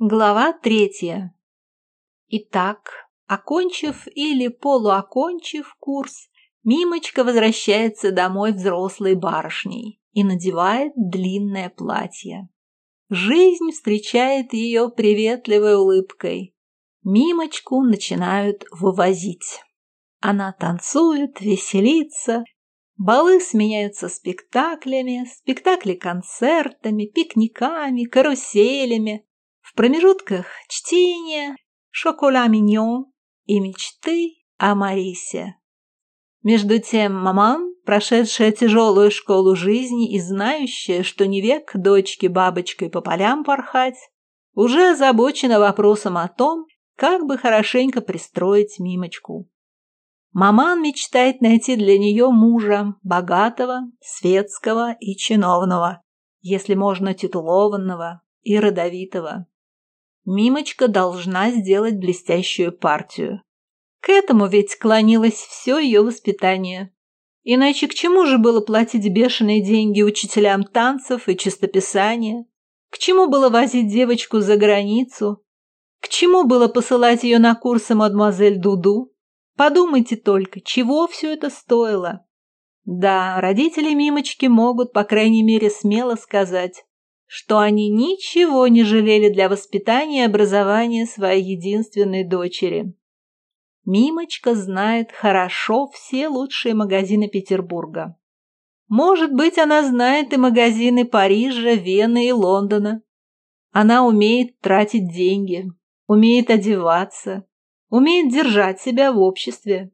Глава третья. Итак, окончив или полуокончив курс, Мимочка возвращается домой взрослой барышней и надевает длинное платье. Жизнь встречает ее приветливой улыбкой. Мимочку начинают вывозить. Она танцует, веселится, балы сменяются спектаклями, спектакли концертами, пикниками, каруселями, промежутках чтение, шокола миньон и мечты о Марисе. Между тем маман, прошедшая тяжелую школу жизни и знающая, что не век дочке бабочкой по полям порхать, уже озабочена вопросом о том, как бы хорошенько пристроить Мимочку. Маман мечтает найти для нее мужа, богатого, светского и чиновного, если можно титулованного и родовитого. Мимочка должна сделать блестящую партию. К этому ведь клонилось все ее воспитание. Иначе к чему же было платить бешеные деньги учителям танцев и чистописания? К чему было возить девочку за границу? К чему было посылать ее на курсы мадемуазель Дуду? Подумайте только, чего все это стоило? Да, родители Мимочки могут, по крайней мере, смело сказать, что они ничего не жалели для воспитания и образования своей единственной дочери. Мимочка знает хорошо все лучшие магазины Петербурга. Может быть, она знает и магазины Парижа, Вены и Лондона. Она умеет тратить деньги, умеет одеваться, умеет держать себя в обществе.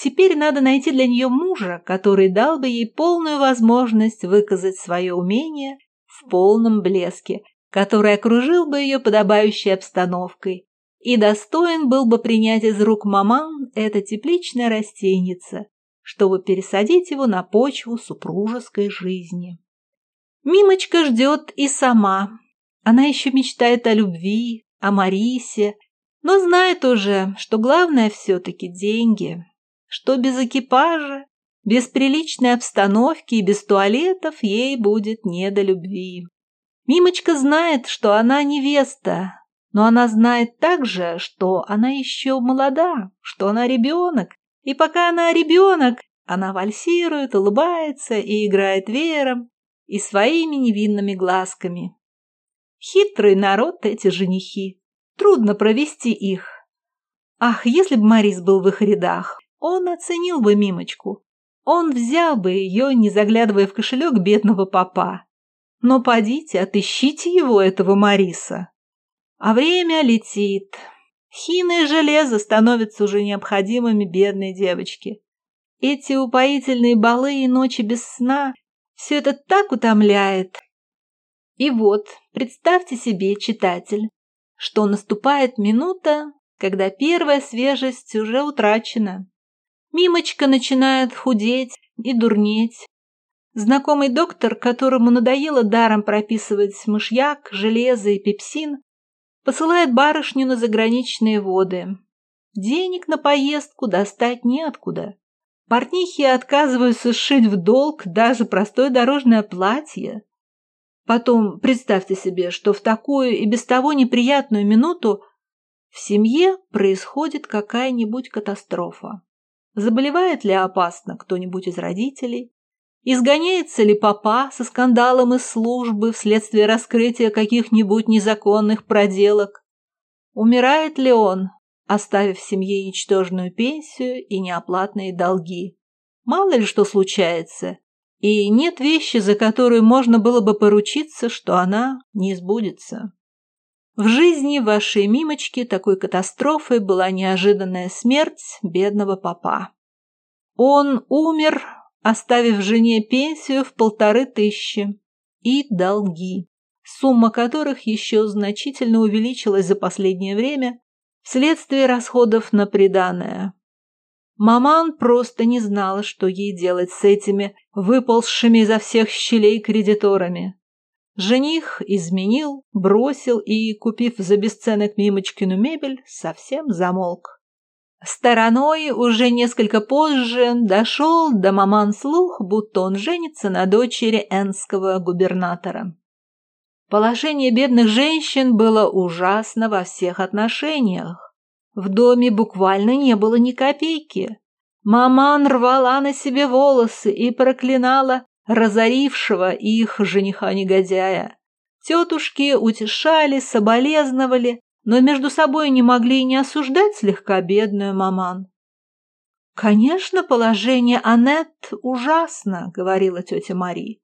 Теперь надо найти для нее мужа, который дал бы ей полную возможность выказать свое умение в полном блеске, который окружил бы ее подобающей обстановкой и достоин был бы принять из рук маман это тепличное растенице, чтобы пересадить его на почву супружеской жизни. Мимочка ждет и сама. Она еще мечтает о любви, о Марисе, но знает уже, что главное все-таки деньги, что без экипажа без приличной обстановки и без туалетов ей будет не до любви. Мимочка знает, что она невеста, но она знает также, что она еще молода, что она ребенок. И пока она ребенок, она вальсирует, улыбается и играет веером и своими невинными глазками. Хитрый народ эти женихи. Трудно провести их. Ах, если бы Марис был в их рядах, он оценил бы Мимочку, он взял бы ее, не заглядывая в кошелек бедного папа. Но подите, отыщите его, этого Мариса. А время летит. Хины и железо становятся уже необходимыми бедной девочке. Эти упоительные балы и ночи без сна – все это так утомляет. И вот, представьте себе, читатель, что наступает минута, когда первая свежесть уже утрачена. Мимочка начинает худеть и дурнеть. Знакомый доктор, которому надоело даром прописывать мышьяк, железо и пепсин, посылает барышню на заграничные воды. Денег на поездку достать неоткуда. Портнихи отказываются сшить в долг даже простое дорожное платье. Потом представьте себе, что в такую и без того неприятную минуту в семье происходит какая-нибудь катастрофа. Заболевает ли опасно кто-нибудь из родителей? Изгоняется ли папа со скандалом из службы вследствие раскрытия каких-нибудь незаконных проделок? Умирает ли он, оставив семье ничтожную пенсию и неоплатные долги? Мало ли что случается, и нет вещи, за которую можно было бы поручиться, что она не сбудется. В жизни вашей Мимочки такой катастрофой была неожиданная смерть бедного папа. Он умер, оставив жене пенсию в полторы тысячи и долги, сумма которых еще значительно увеличилась за последнее время вследствие расходов на приданое. Маман просто не знала, что ей делать с этими выползшими изо всех щелей кредиторами. Жених изменил, бросил и, купив за бесценок Мимочкину мебель, совсем замолк. Стороной уже несколько позже дошел до маман слух, будто он женится на дочери энского губернатора. Положение бедных женщин было ужасно во всех отношениях. В доме буквально не было ни копейки. Маман рвала на себе волосы и проклинала разорившего их жениха-негодяя. Тетушки утешали, соболезновали, но между собой не могли и не осуждать слегка бедную маман. «Конечно, положение Аннет ужасно», — говорила тетя Мари.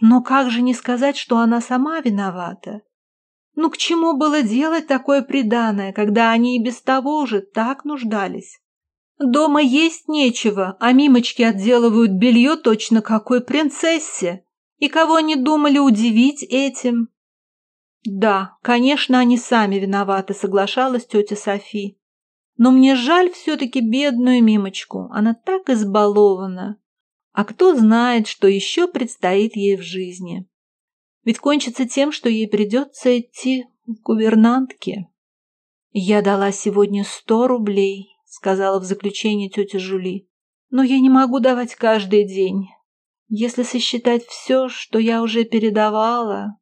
«Но как же не сказать, что она сама виновата? Ну к чему было делать такое преданное, когда они и без того уже так нуждались? Дома есть нечего, а мимочки отделывают белье точно какой принцессе. И кого они думали удивить этим?» «Да, конечно, они сами виноваты», — соглашалась тетя Софи. «Но мне жаль все-таки бедную Мимочку, она так избалована. А кто знает, что еще предстоит ей в жизни? Ведь кончится тем, что ей придется идти в гувернантки». «Я дала сегодня сто рублей», — сказала в заключение тетя Жули. «Но я не могу давать каждый день. Если сосчитать все, что я уже передавала,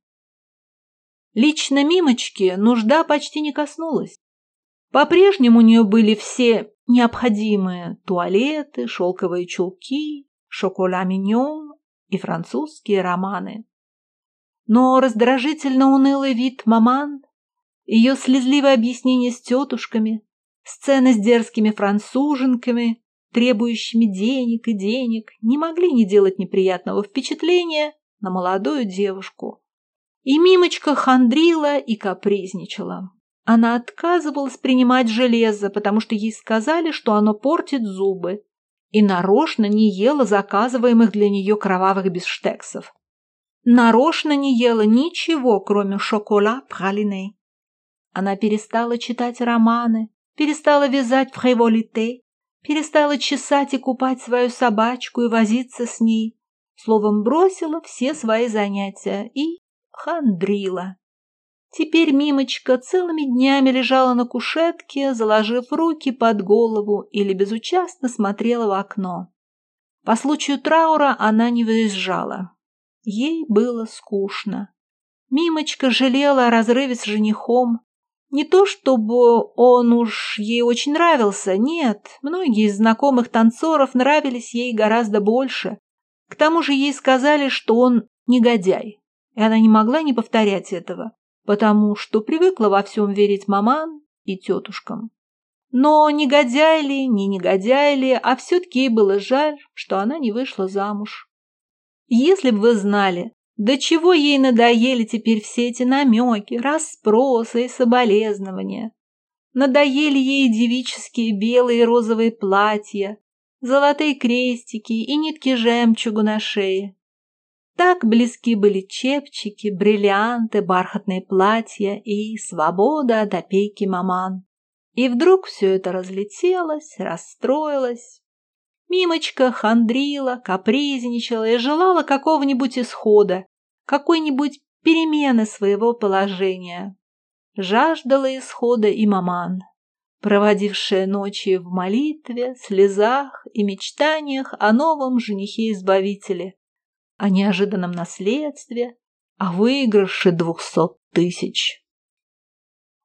Лично Мимочке нужда почти не коснулась. По-прежнему у нее были все необходимые туалеты, шелковые чулки, шокола-миньон и французские романы. Но раздражительно унылый вид маман, ее слезливое объяснение с тетушками, сцены с дерзкими француженками, требующими денег и денег, не могли не делать неприятного впечатления на молодую девушку. И Мимочка хандрила и капризничала. Она отказывалась принимать железо, потому что ей сказали, что оно портит зубы, и нарочно не ела заказываемых для нее кровавых бифштексов. Нарочно не ела ничего, кроме шокола пралине. Она перестала читать романы, перестала вязать фриволите, перестала чесать и купать свою собачку и возиться с ней. Словом, бросила все свои занятия и хандрила. Теперь Мимочка целыми днями лежала на кушетке, заложив руки под голову или безучастно смотрела в окно. По случаю траура она не выезжала. Ей было скучно. Мимочка жалела о разрыве с женихом. Не то чтобы он уж ей очень нравился, нет, многие из знакомых танцоров нравились ей гораздо больше. К тому же ей сказали, что он негодяй и она не могла не повторять этого, потому что привыкла во всем верить маман и тетушкам. Но негодяй ли, не негодяй ли, а все-таки ей было жаль, что она не вышла замуж. Если бы вы знали, до чего ей надоели теперь все эти намеки, расспросы и соболезнования. Надоели ей девические белые и розовые платья, золотые крестики и нитки жемчугу на шее. Так близки были чепчики, бриллианты, бархатные платья и свобода от опеки маман. И вдруг все это разлетелось, расстроилось. Мимочка хандрила, капризничала и желала какого-нибудь исхода, какой-нибудь перемены своего положения. Жаждала исхода и маман, проводившая ночи в молитве, слезах и мечтаниях о новом женихе-избавителе, о неожиданном наследстве, о выигрыше двухсот тысяч.